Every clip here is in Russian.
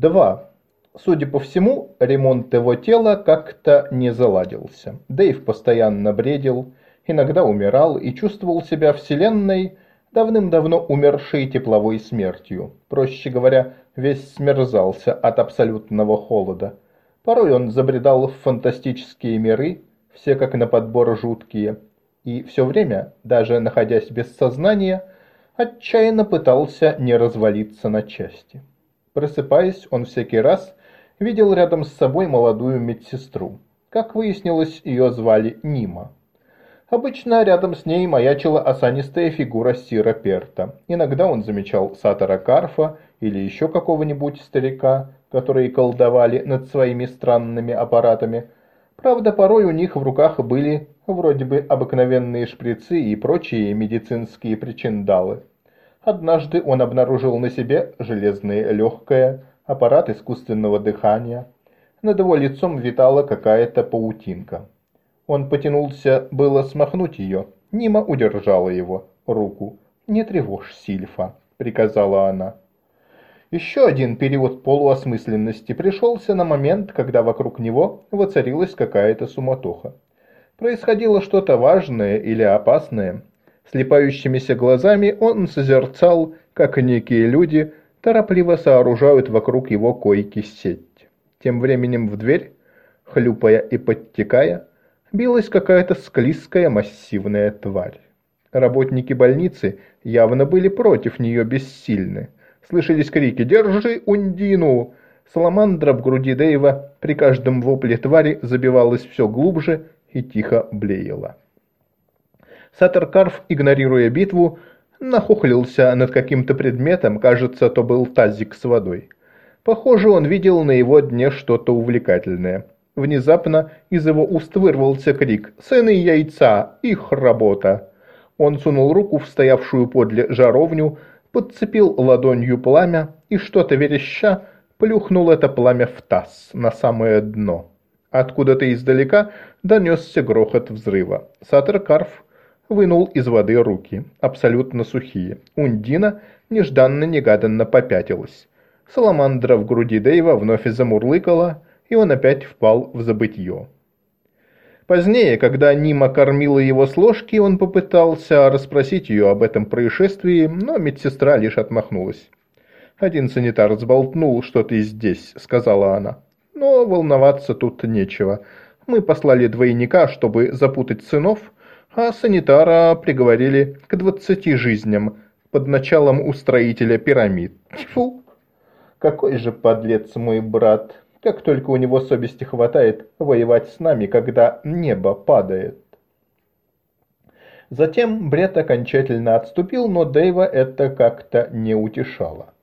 Два. Судя по всему, ремонт его тела как-то не заладился. Дэйв постоянно бредил, иногда умирал и чувствовал себя вселенной давным-давно умершей тепловой смертью. Проще говоря, весь смерзался от абсолютного холода. Порой он забредал в фантастические миры, все как на подбор жуткие, и все время, даже находясь без сознания, отчаянно пытался не развалиться на части. Просыпаясь, он всякий раз видел рядом с собой молодую медсестру. Как выяснилось, ее звали Нима. Обычно рядом с ней маячила осанистая фигура Сира Перта. Иногда он замечал Сатора Карфа или еще какого-нибудь старика, которые колдовали над своими странными аппаратами. Правда, порой у них в руках были вроде бы обыкновенные шприцы и прочие медицинские причиндалы. Однажды он обнаружил на себе железное легкое, аппарат искусственного дыхания. Над его лицом витала какая-то паутинка. Он потянулся было смахнуть ее. Нима удержала его руку. «Не тревожь Сильфа», — приказала она. Еще один период полуосмысленности пришелся на момент, когда вокруг него воцарилась какая-то суматоха. Происходило что-то важное или опасное. Слепающимися глазами он созерцал, как некие люди торопливо сооружают вокруг его койки сеть. Тем временем в дверь, хлюпая и подтекая, билась какая-то склизкая массивная тварь. Работники больницы явно были против нее бессильны. Слышались крики «Держи Ундину!». Саламандра в груди Дэйва при каждом вопле твари забивалась все глубже и тихо блеяла. Саттеркарф, игнорируя битву, нахохлился над каким-то предметом, кажется, то был тазик с водой. Похоже, он видел на его дне что-то увлекательное. Внезапно из его уст вырвался крик «Сыны яйца! Их работа!». Он сунул руку в стоявшую подле жаровню, подцепил ладонью пламя и что-то вереща плюхнул это пламя в таз на самое дно. Откуда-то издалека донесся грохот взрыва. Сатер Карф вынул из воды руки, абсолютно сухие. Ундина нежданно-негаданно попятилась. Саламандра в груди Дэйва вновь замурлыкала, и он опять впал в забытье. Позднее, когда Нима кормила его с ложки, он попытался расспросить ее об этом происшествии, но медсестра лишь отмахнулась. «Один санитар сболтнул, что ты здесь», — сказала она. «Но волноваться тут нечего. Мы послали двойника, чтобы запутать сынов, а санитара приговорили к двадцати жизням под началом устроителя пирамид. Тьфу! Какой же подлец мой брат!» как только у него совести хватает воевать с нами, когда небо падает. Затем бред окончательно отступил, но Дэйва это как-то не утешало.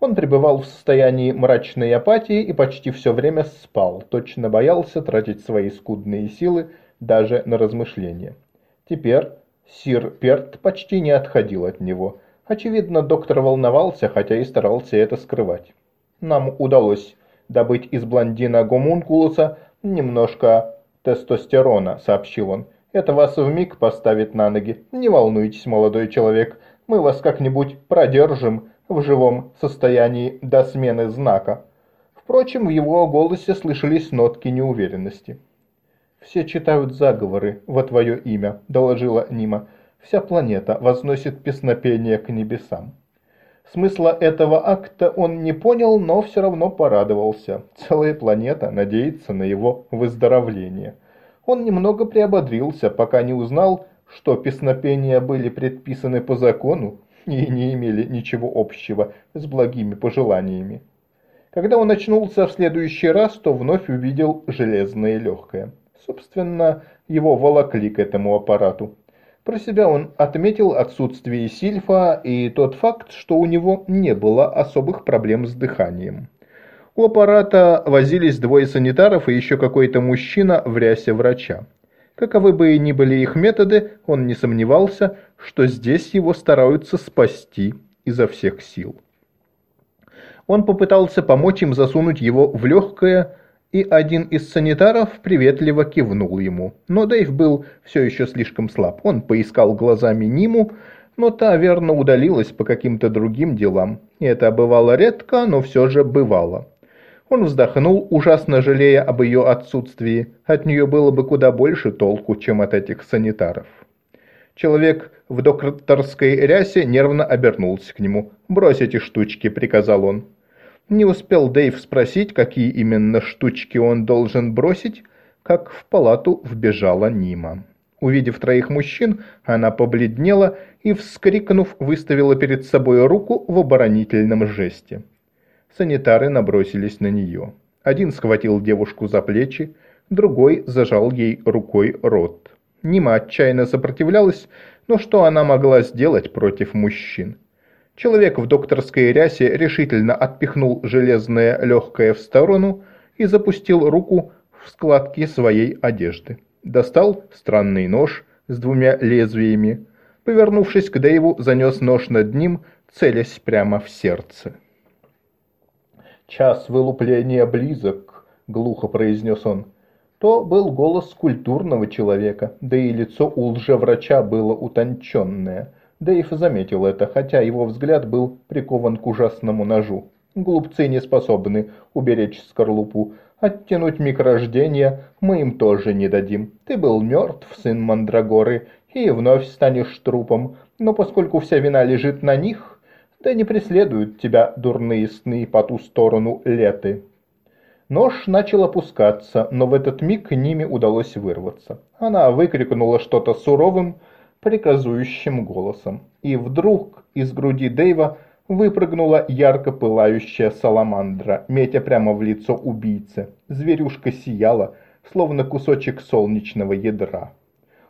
Он пребывал в состоянии мрачной апатии и почти все время спал, точно боялся тратить свои скудные силы даже на размышления. Теперь сир Перт почти не отходил от него. Очевидно, доктор волновался, хотя и старался это скрывать. Нам удалось добыть из блондина гомункулуса немножко тестостерона», — сообщил он. «Это вас вмиг поставит на ноги. Не волнуйтесь, молодой человек, мы вас как-нибудь продержим в живом состоянии до смены знака». Впрочем, в его голосе слышались нотки неуверенности. «Все читают заговоры во твое имя», — доложила Нима. «Вся планета возносит песнопение к небесам». Смысла этого акта он не понял, но все равно порадовался. Целая планета надеется на его выздоровление. Он немного приободрился, пока не узнал, что песнопения были предписаны по закону и не имели ничего общего с благими пожеланиями. Когда он очнулся в следующий раз, то вновь увидел железное легкое. Собственно, его волокли к этому аппарату. Про себя он отметил отсутствие сильфа и тот факт, что у него не было особых проблем с дыханием. У аппарата возились двое санитаров и еще какой-то мужчина в рясе врача. Каковы бы ни были их методы, он не сомневался, что здесь его стараются спасти изо всех сил. Он попытался помочь им засунуть его в легкое, и один из санитаров приветливо кивнул ему. Но Дэйв был все еще слишком слаб. Он поискал глазами Ниму, но та верно удалилась по каким-то другим делам. И это бывало редко, но все же бывало. Он вздохнул, ужасно жалея об ее отсутствии. От нее было бы куда больше толку, чем от этих санитаров. Человек в докторской рясе нервно обернулся к нему. «Брось эти штучки», — приказал он. Не успел Дэйв спросить, какие именно штучки он должен бросить, как в палату вбежала Нима. Увидев троих мужчин, она побледнела и, вскрикнув, выставила перед собой руку в оборонительном жесте. Санитары набросились на нее. Один схватил девушку за плечи, другой зажал ей рукой рот. Нима отчаянно сопротивлялась, но что она могла сделать против мужчин? Человек в докторской рясе решительно отпихнул железное легкое в сторону и запустил руку в складки своей одежды. Достал странный нож с двумя лезвиями. Повернувшись к Дэйву, занес нож над ним, целясь прямо в сердце. «Час вылупления близок», — глухо произнес он. То был голос культурного человека, да и лицо у лжеврача было утонченное. Дэйв заметил это, хотя его взгляд был прикован к ужасному ножу. Глупцы не способны уберечь скорлупу. Оттянуть миг рождения мы им тоже не дадим. Ты был мертв, сын Мандрагоры, и вновь станешь трупом. Но поскольку вся вина лежит на них, да не преследуют тебя дурные сны по ту сторону леты. Нож начал опускаться, но в этот миг ними удалось вырваться. Она выкрикнула что-то суровым, приказующим голосом. И вдруг из груди Дэйва выпрыгнула ярко пылающая саламандра, метя прямо в лицо убийцы. Зверюшка сияла, словно кусочек солнечного ядра.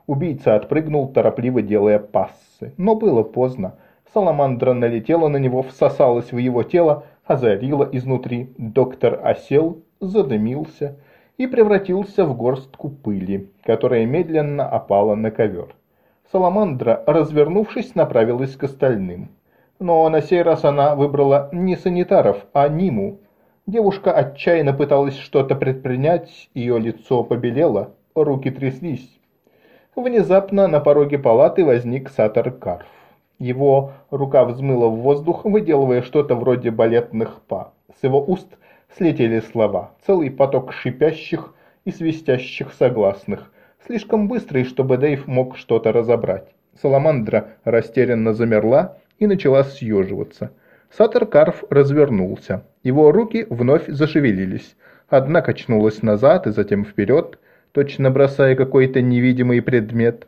Убийца отпрыгнул, торопливо делая пассы. Но было поздно. Саламандра налетела на него, всосалась в его тело, озарила изнутри. Доктор осел, задымился и превратился в горстку пыли, которая медленно опала на ковер. Саламандра, развернувшись, направилась к остальным. Но на сей раз она выбрала не санитаров, а Ниму. Девушка отчаянно пыталась что-то предпринять, ее лицо побелело, руки тряслись. Внезапно на пороге палаты возник Сатар Карф. Его рука взмыла в воздух, выделывая что-то вроде балетных па. С его уст слетели слова, целый поток шипящих и свистящих согласных, слишком быстрый, чтобы Дэйв мог что-то разобрать. Саламандра растерянно замерла и начала съеживаться. Сатер Карф развернулся. Его руки вновь зашевелились. Одна качнулась назад и затем вперед, точно бросая какой-то невидимый предмет.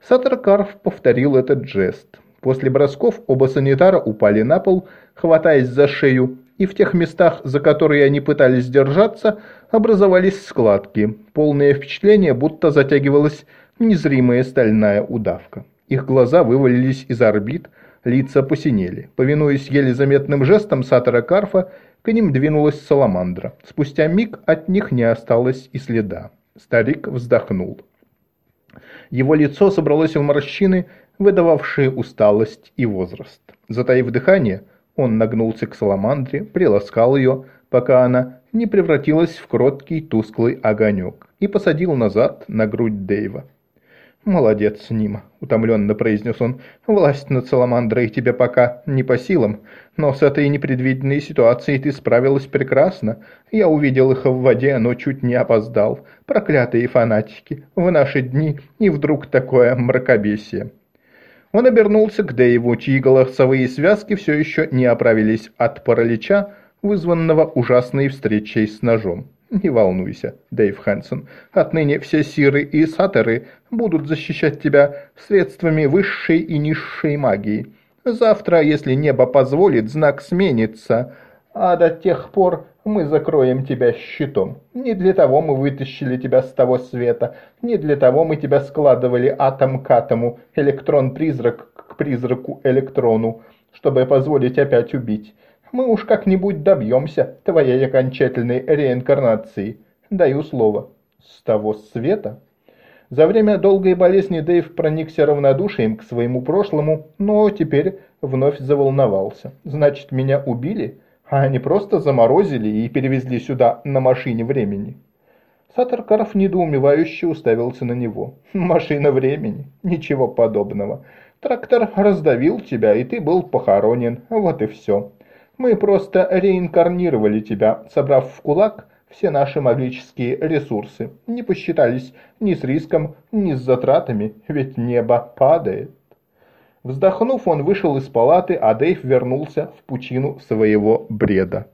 Сатер Карф повторил этот жест. После бросков оба санитара упали на пол, хватаясь за шею, и в тех местах, за которые они пытались держаться, образовались складки, полное впечатление, будто затягивалась незримая стальная удавка. Их глаза вывалились из орбит, лица посинели. Повинуясь еле заметным жестом Сатора Карфа, к ним двинулась саламандра. Спустя миг от них не осталось и следа. Старик вздохнул. Его лицо собралось в морщины, выдававшие усталость и возраст. Затаив дыхание, он нагнулся к саламандре, приласкал ее, пока она не превратилась в кроткий тусклый огонек, и посадил назад на грудь Дэйва. «Молодец, Нима», — утомленно произнес он. «Власть над Саламандрой тебе пока не по силам, но с этой непредвиденной ситуацией ты справилась прекрасно. Я увидел их в воде, но чуть не опоздал. Проклятые фанатики, в наши дни и вдруг такое мракобесие». Он обернулся к Дэйву, чьи голосовые связки все еще не оправились от паралича, вызванного ужасной встречей с ножом. Не волнуйся, Дэйв Хэнсон. Отныне все сиры и сатеры будут защищать тебя средствами высшей и низшей магии. Завтра, если небо позволит, знак сменится, а до тех пор мы закроем тебя щитом. Не для того мы вытащили тебя с того света, не для того мы тебя складывали атом к атому, электрон-призрак к призраку-электрону, чтобы позволить опять убить мы уж как-нибудь добьемся твоей окончательной реинкарнации. Даю слово. С того света? За время долгой болезни Дэйв проникся равнодушием к своему прошлому, но теперь вновь заволновался. Значит, меня убили? А они просто заморозили и перевезли сюда на машине времени. Сатаркаров недоумевающе уставился на него. «Машина времени? Ничего подобного. Трактор раздавил тебя, и ты был похоронен. Вот и все. Мы просто реинкарнировали тебя, собрав в кулак все наши магические ресурсы. Не посчитались ни с риском, ни с затратами, ведь небо падает. Вздохнув, он вышел из палаты, а Дэйв вернулся в пучину своего бреда.